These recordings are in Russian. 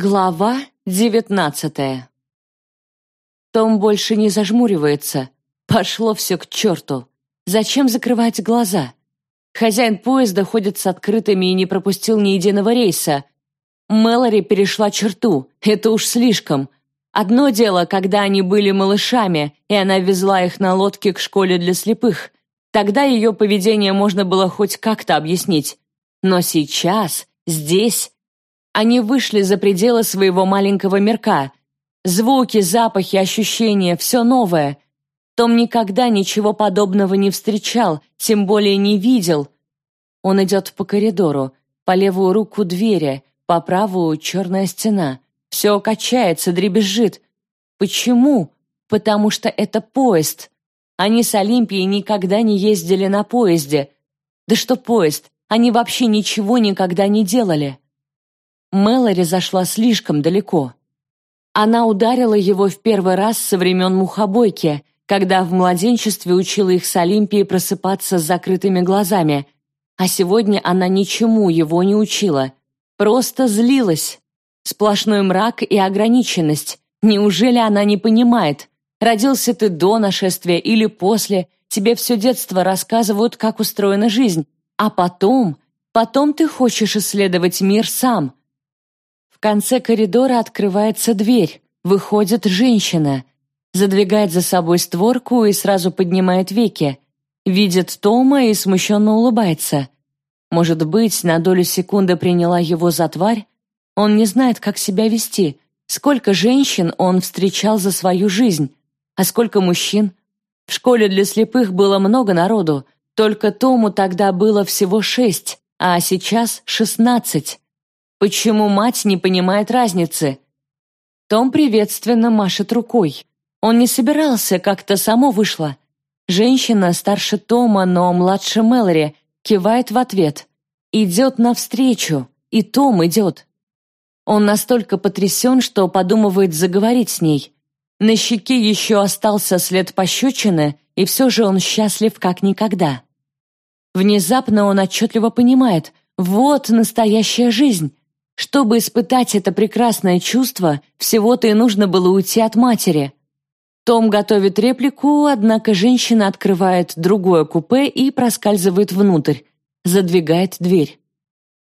Глава девятнадцатая Том больше не зажмуривается. Пошло все к черту. Зачем закрывать глаза? Хозяин поезда ходит с открытыми и не пропустил ни единого рейса. Мэлори перешла черту. Это уж слишком. Одно дело, когда они были малышами, и она везла их на лодке к школе для слепых. Тогда ее поведение можно было хоть как-то объяснить. Но сейчас, здесь они вышли за пределы своего маленького мирка. Звуки, запахи, ощущения — все новое. Том никогда ничего подобного не встречал, тем более не видел. Он идет по коридору, по левую руку двери, по правую черная стена. Все качается, дребезжит. Почему? Потому что это поезд. Они с Олимпией никогда не ездили на поезде. Да что поезд, они вообще ничего никогда не делали. Мэлори зашла слишком далеко. Она ударила его в первый раз со времен мухобойки, когда в младенчестве учила их с Олимпией просыпаться с закрытыми глазами, а сегодня она ничему его не учила, просто злилась. Сплошной мрак и ограниченность. Неужели она не понимает? Родился ты до нашествия или после, тебе все детство рассказывают, как устроена жизнь, а потом, потом ты хочешь исследовать мир сам, в конце коридора открывается дверь. Выходит женщина. Задвигает за собой створку и сразу поднимает веки. Видит Тома и смущенно улыбается. Может быть, на долю секунды приняла его за тварь? Он не знает, как себя вести. Сколько женщин он встречал за свою жизнь? А сколько мужчин? В школе для слепых было много народу. Только Тому тогда было всего шесть, а сейчас шестнадцать. Почему мать не понимает разницы? Том приветственно машет рукой. Он не собирался, как-то само вышло. Женщина старше Тома, но младше Мэлори, кивает в ответ. Идет навстречу, и Том идет. Он настолько потрясен, что подумывает заговорить с ней. На щеке еще остался след пощечины, и все же он счастлив как никогда. Внезапно он отчетливо понимает, вот настоящая жизнь, чтобы испытать это прекрасное чувство, всего-то и нужно было уйти от матери. Том готовит реплику, однако женщина открывает другое купе и проскальзывает внутрь, задвигает дверь.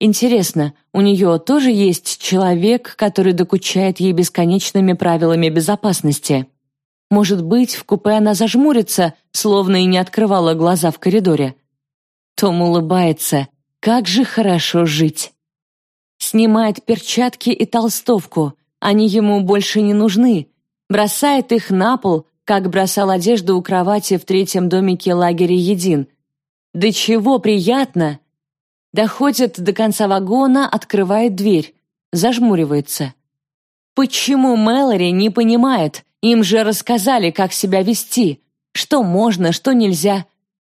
Интересно, у нее тоже есть человек, который докучает ей бесконечными правилами безопасности? Может быть, в купе она зажмурится, словно и не открывала глаза в коридоре. Том улыбается. Как же хорошо жить. Снимает перчатки и толстовку. Они ему больше не нужны. Бросает их на пол, как бросал одежду у кровати в третьем домике лагеря Един. Да чего приятно! Доходит до конца вагона, открывает дверь. Зажмуривается. Почему Мэлори не понимает? Им же рассказали, как себя вести. Что можно, что нельзя.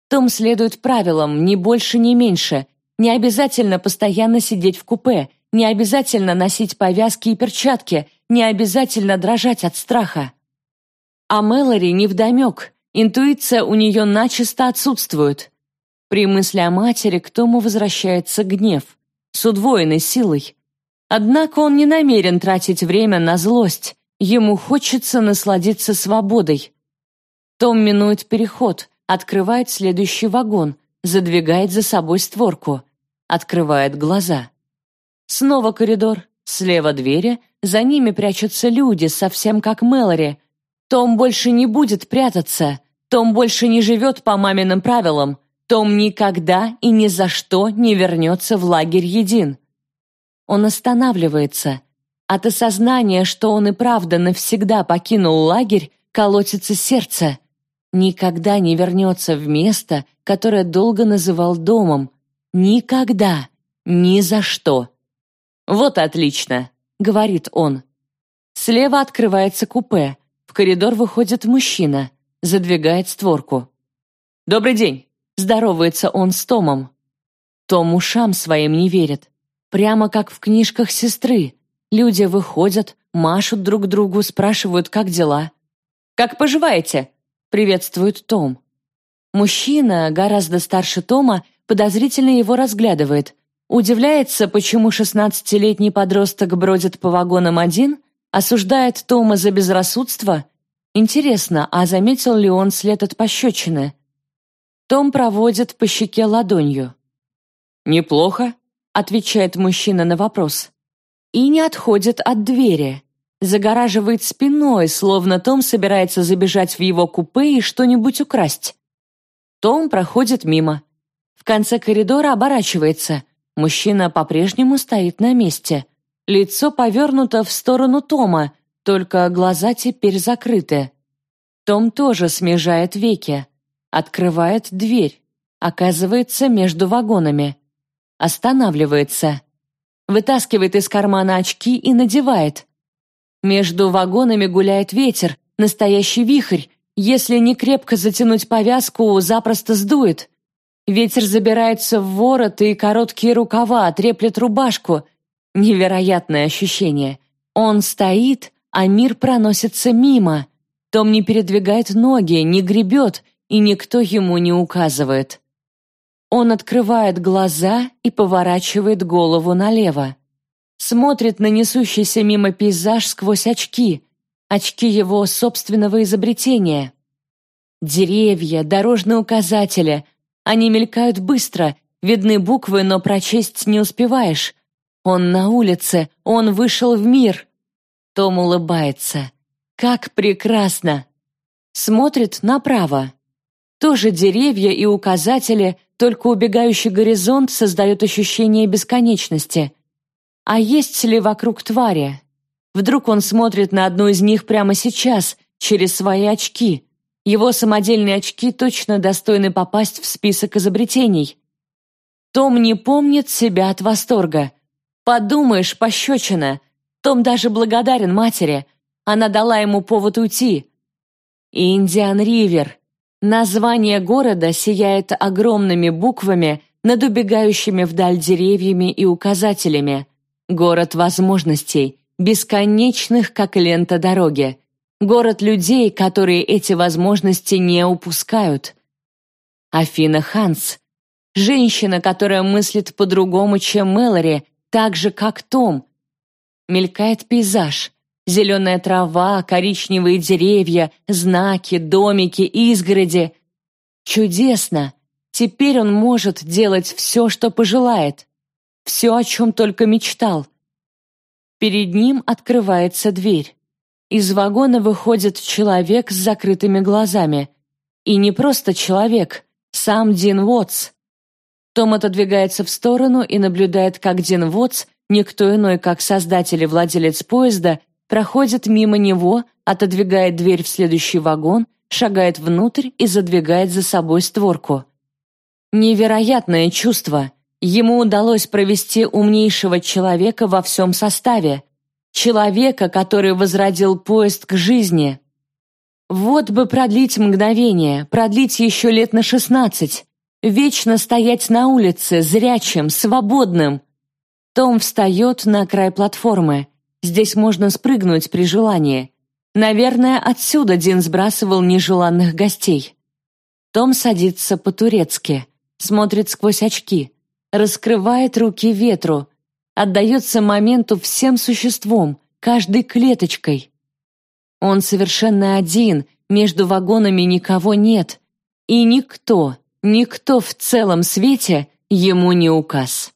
Том следует правилам, ни больше, ни меньше. Не обязательно постоянно сидеть в купе, не обязательно носить повязки и перчатки, не обязательно дрожать от страха. А Мэлори невдомек, интуиция у нее начисто отсутствует. При мысли о матери к Тому возвращается гнев, с удвоенной силой. Однако он не намерен тратить время на злость, ему хочется насладиться свободой. Том минует переход, открывает следующий вагон, задвигает за собой створку открывает глаза. Снова коридор, слева двери, за ними прячутся люди, совсем как Мэлори. Том больше не будет прятаться, Том больше не живет по маминым правилам, том никогда и ни за что не вернется в лагерь един. Он останавливается. От осознания, что он и правда навсегда покинул лагерь, колотится сердце. Никогда не вернется в место, которое долго называл домом, Никогда. Ни за что. «Вот отлично», — говорит он. Слева открывается купе. В коридор выходит мужчина. Задвигает створку. «Добрый день», — здоровается он с Томом. Том ушам своим не верит. Прямо как в книжках сестры. Люди выходят, машут друг другу, спрашивают, как дела. «Как поживаете?» — приветствует Том. Мужчина, гораздо старше Тома, подозрительно его разглядывает. Удивляется, почему 16-летний подросток бродит по вагонам один, осуждает Тома за безрассудство. Интересно, а заметил ли он след от пощечины? Том проводит по щеке ладонью. «Неплохо», — отвечает мужчина на вопрос. И не отходит от двери. Загораживает спиной, словно Том собирается забежать в его купе и что-нибудь украсть. Том проходит мимо. В конце коридора оборачивается. Мужчина по-прежнему стоит на месте. Лицо повернуто в сторону Тома, только глаза теперь закрыты. Том тоже смежает веки. Открывает дверь. Оказывается между вагонами. Останавливается. Вытаскивает из кармана очки и надевает. Между вагонами гуляет ветер, настоящий вихрь. Если не крепко затянуть повязку, запросто сдует. Ветер забирается в ворот и короткие рукава, треплет рубашку. Невероятное ощущение. Он стоит, а мир проносится мимо. Том не передвигает ноги, не гребет, и никто ему не указывает. Он открывает глаза и поворачивает голову налево. Смотрит на несущийся мимо пейзаж сквозь очки, очки его собственного изобретения. Деревья, дорожные указатели, они мелькают быстро, видны буквы, но прочесть не успеваешь. Он на улице, он вышел в мир. Том улыбается. Как прекрасно! Смотрит направо. Тоже деревья и указатели, только убегающий горизонт создает ощущение бесконечности. А есть ли вокруг твари? Вдруг он смотрит на одну из них прямо сейчас, через свои очки. Его самодельные очки точно достойны попасть в список изобретений. Том не помнит себя от восторга. Подумаешь, пощечина. Том даже благодарен матери. Она дала ему повод уйти. Индиан Ривер. Название города сияет огромными буквами над убегающими вдаль деревьями и указателями. Город возможностей, бесконечных, как лента дороги. Город людей, которые эти возможности не упускают. Афина Ханс. Женщина, которая мыслит по-другому, чем Мэлори, так же, как Том. Мелькает пейзаж. Зеленая трава, коричневые деревья, знаки, домики, изгороди. Чудесно! Теперь он может делать все, что пожелает. Все, о чем только мечтал. Перед ним открывается дверь. Из вагона выходит человек с закрытыми глазами. И не просто человек, сам Дин Уотс. Том отодвигается в сторону и наблюдает, как Дин Уотс, никто иной, как создатель и владелец поезда, проходит мимо него, отодвигает дверь в следующий вагон, шагает внутрь и задвигает за собой створку. Невероятное чувство. Ему удалось провести умнейшего человека во всем составе. Человека, который возродил поезд к жизни. Вот бы продлить мгновение, продлить еще лет на шестнадцать. Вечно стоять на улице, зрячим, свободным. Том встает на край платформы. Здесь можно спрыгнуть при желании. Наверное, отсюда Дин сбрасывал нежеланных гостей. Том садится по-турецки, смотрит сквозь очки, раскрывает руки ветру, отдается моменту всем существом, каждой клеточкой. Он совершенно один, между вагонами никого нет, и никто, никто в целом свете ему не указ.